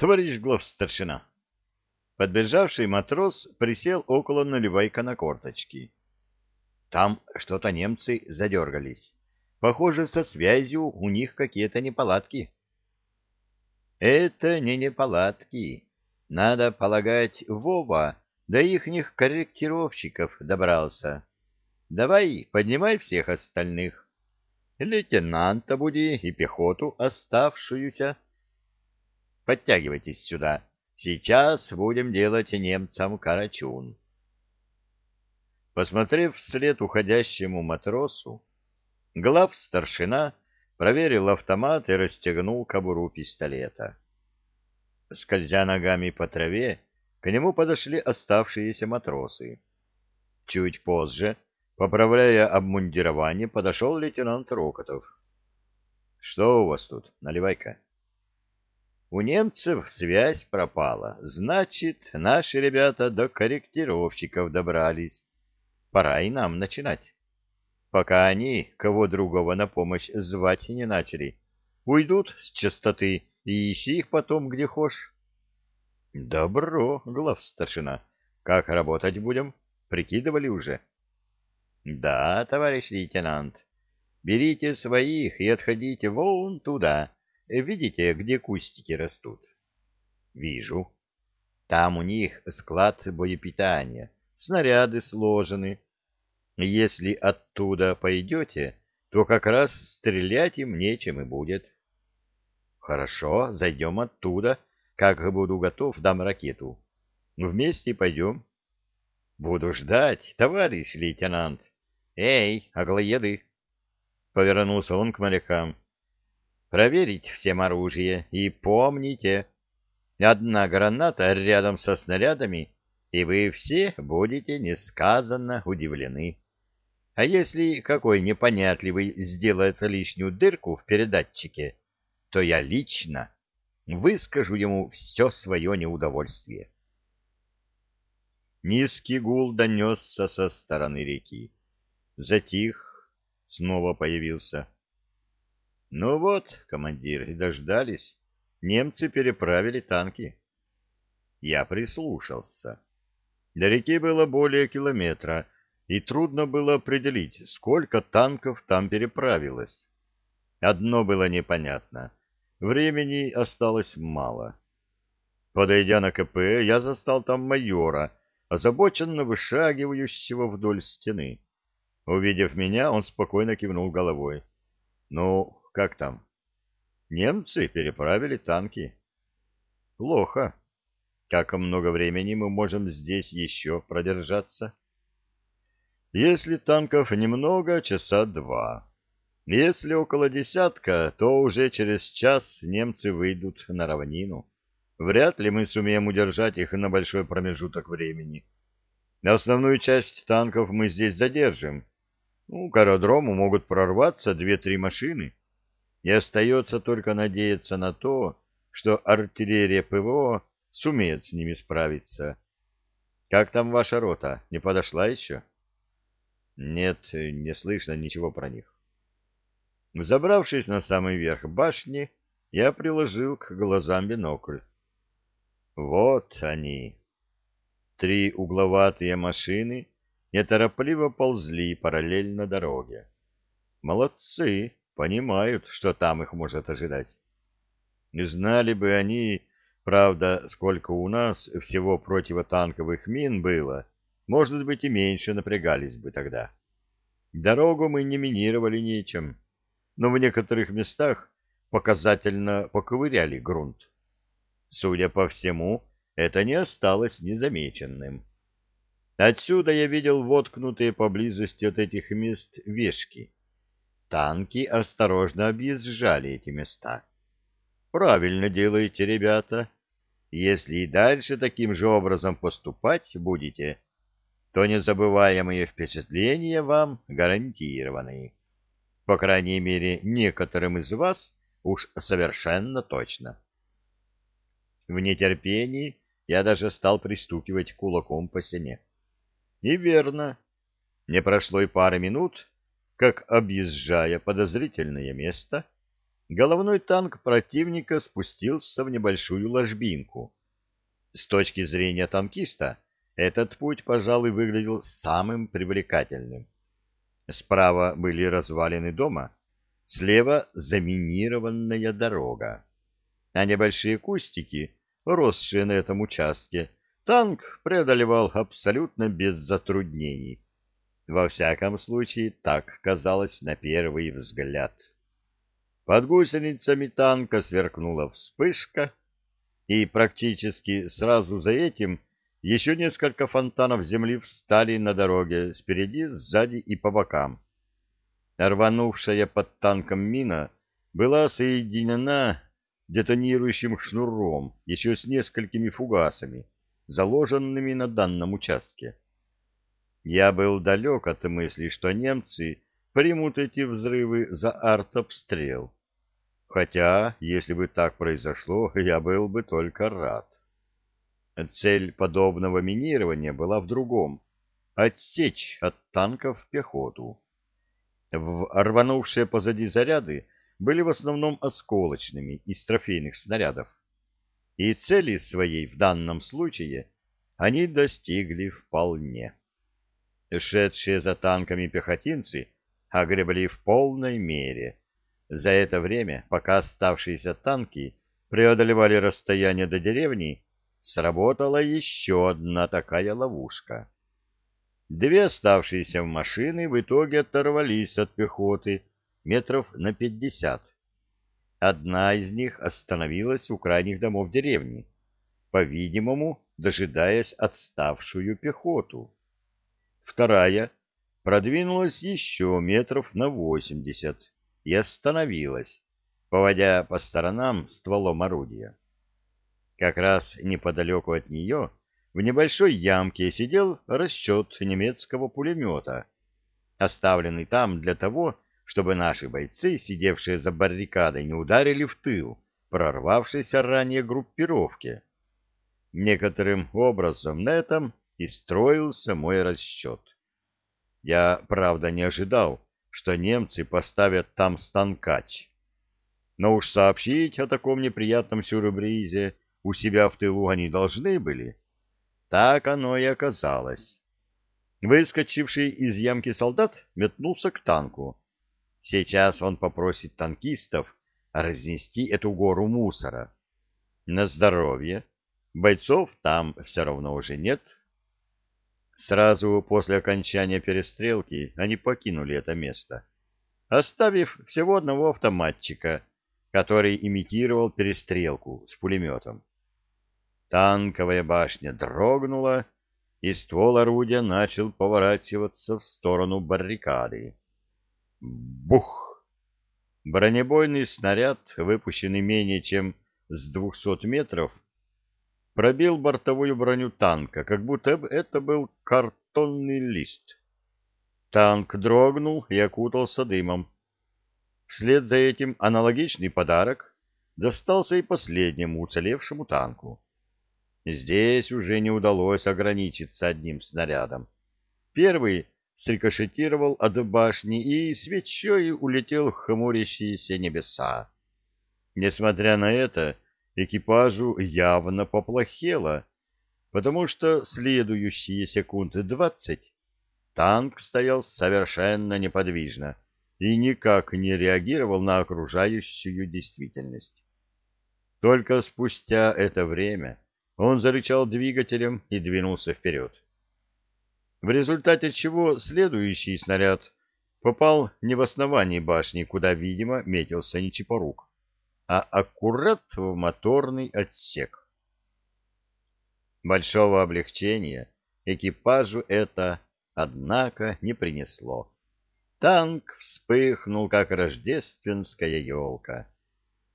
товарищ главстаршина. Подбежавший матрос присел около наливайка на корточки. Там что-то немцы задергались. Похоже, со связью у них какие-то неполадки. Это не неполадки. Надо полагать, Вова до ихних корректировщиков добрался. Давай, поднимай всех остальных. Лейтенанта буди и пехоту оставшуюся. Подтягивайтесь сюда. Сейчас будем делать немцам карачун. Посмотрев вслед уходящему матросу, глав старшина проверил автомат и расстегнул кобуру пистолета. Скользя ногами по траве, к нему подошли оставшиеся матросы. Чуть позже, поправляя обмундирование, подошел лейтенант Рокотов. — Что у вас тут? Наливай-ка. — У немцев связь пропала. Значит, наши ребята до корректировщиков добрались. Пора и нам начинать. Пока они кого другого на помощь звать не начали. Уйдут с частоты и ищи их потом где хошь. — Добро, главстаршина. Как работать будем? Прикидывали уже? — Да, товарищ лейтенант. Берите своих и отходите вон туда. Видите, где кустики растут? — Вижу. Там у них склад боепитания, снаряды сложены. Если оттуда пойдете, то как раз стрелять им нечем и будет. — Хорошо, зайдем оттуда. — как буду готов, дам ракету. Вместе пойдем. Буду ждать, товарищ лейтенант. Эй, аглоеды! Повернулся он к морякам. Проверить всем оружие и помните, одна граната рядом со снарядами, и вы все будете несказанно удивлены. А если какой непонятливый сделает лишнюю дырку в передатчике, то я лично выскажу ему все свое неудовольствие. Низкий гул донесся со стороны реки. Затих, снова появился. Ну вот, командир, и дождались. Немцы переправили танки. Я прислушался. До реки было более километра, и трудно было определить, сколько танков там переправилось. Одно было непонятно — Времени осталось мало. Подойдя на КП, я застал там майора, озабоченно вышагивающего вдоль стены. Увидев меня, он спокойно кивнул головой. — Ну, как там? — Немцы переправили танки. — Плохо. Как много времени мы можем здесь еще продержаться? — Если танков немного, часа два. Если около десятка, то уже через час немцы выйдут на равнину. Вряд ли мы сумеем удержать их на большой промежуток времени. Основную часть танков мы здесь задержим. Ну, к аэродрому могут прорваться две-три машины. И остается только надеяться на то, что артиллерия ПВО сумеет с ними справиться. Как там ваша рота? Не подошла еще? Нет, не слышно ничего про них. Забравшись на самый верх башни, я приложил к глазам бинокль. Вот они. Три угловатые машины неторопливо ползли параллельно дороге. Молодцы, понимают, что там их может ожидать. Не знали бы они, правда, сколько у нас всего противотанковых мин было, может быть, и меньше напрягались бы тогда. Дорогу мы не минировали ничем но в некоторых местах показательно поковыряли грунт. Судя по всему, это не осталось незамеченным. Отсюда я видел воткнутые поблизости от этих мест вешки. Танки осторожно объезжали эти места. Правильно делаете, ребята. Если и дальше таким же образом поступать будете, то незабываемые впечатления вам гарантированы. По крайней мере, некоторым из вас уж совершенно точно. В нетерпении я даже стал пристукивать кулаком по стене. И верно. Не прошло и пары минут, как, объезжая подозрительное место, головной танк противника спустился в небольшую ложбинку. С точки зрения танкиста этот путь, пожалуй, выглядел самым привлекательным. Справа были развалины дома, слева заминированная дорога. А небольшие кустики, росшие на этом участке, танк преодолевал абсолютно без затруднений. Во всяком случае, так казалось на первый взгляд. Под гусеницами танка сверкнула вспышка, и практически сразу за этим еще несколько фонтанов земли встали на дороге спереди, сзади и по бокам. Рванувшая под танком мина была соединена детонирующим шнуром еще с несколькими фугасами, заложенными на данном участке. Я был далек от мысли, что немцы примут эти взрывы за артобстрел. Хотя, если бы так произошло, я был бы только рад. Цель подобного минирования была в другом — отсечь от танков пехоту. В рванувшие позади заряды были в основном осколочными из трофейных снарядов. И цели своей в данном случае они достигли вполне шедшие за танками пехотинцы огребли в полной мере. За это время, пока оставшиеся танки преодолевали расстояние до деревни, сработала еще одна такая ловушка. Две оставшиеся машины в итоге оторвались от пехоты метров на пятьдесят. Одна из них остановилась у крайних домов деревни, по-видимому, дожидаясь отставшую пехоту вторая продвинулась еще метров на восемьдесят и остановилась, поводя по сторонам стволом орудия. Как раз неподалеку от нее в небольшой ямке сидел расчет немецкого пулемета, оставленный там для того, чтобы наши бойцы, сидевшие за баррикадой, не ударили в тыл прорвавшейся ранее группировке. Некоторым образом на этом и строился мой расчет. Я, правда, не ожидал, что немцы поставят там станкач. Но уж сообщить о таком неприятном сюрпризе у себя в тылу они должны были. Так оно и оказалось. Выскочивший из ямки солдат метнулся к танку. Сейчас он попросит танкистов разнести эту гору мусора. На здоровье. Бойцов там все равно уже нет, Сразу после окончания перестрелки они покинули это место, оставив всего одного автоматчика, который имитировал перестрелку с пулеметом. Танковая башня дрогнула, и ствол орудия начал поворачиваться в сторону баррикады. Бух! Бронебойный снаряд, выпущенный менее чем с двухсот метров, пробил бортовую броню танка, как будто это был картонный лист. Танк дрогнул и окутался дымом. Вслед за этим аналогичный подарок достался и последнему уцелевшему танку. Здесь уже не удалось ограничиться одним снарядом. Первый срикошетировал от башни и свечой улетел в хмурящиеся небеса. Несмотря на это, экипажу явно поплохело, потому что следующие секунды двадцать танк стоял совершенно неподвижно и никак не реагировал на окружающую действительность. Только спустя это время он зарычал двигателем и двинулся вперед. В результате чего следующий снаряд попал не в основание башни, куда, видимо, метился Нечипорук, а аккурат в моторный отсек. Большого облегчения экипажу это, однако, не принесло. Танк вспыхнул, как рождественская елка.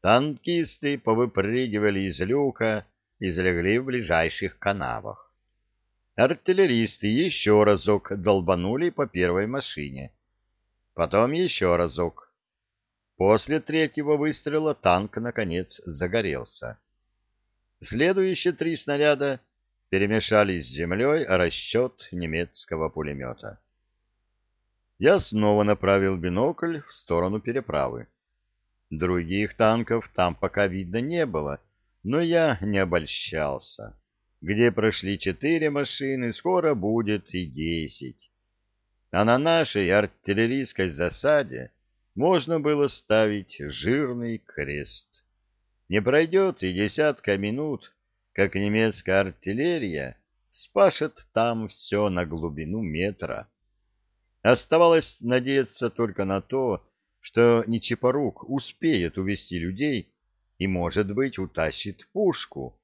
Танкисты повыпрыгивали из люка и залегли в ближайших канавах. Артиллеристы еще разок долбанули по первой машине. Потом еще разок. После третьего выстрела танк, наконец, загорелся. Следующие три снаряда перемешались с землей о расчет немецкого пулемета. Я снова направил бинокль в сторону переправы. Других танков там пока видно не было, но я не обольщался. Где прошли четыре машины, скоро будет и десять. А на нашей артиллерийской засаде можно было ставить жирный крест. Не пройдет и десятка минут, как немецкая артиллерия спашет там все на глубину метра. Оставалось надеяться только на то, что Нечипорук успеет увести людей и, может быть, утащит пушку,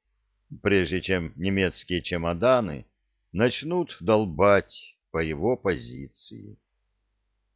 прежде чем немецкие чемоданы начнут долбать по его позиции.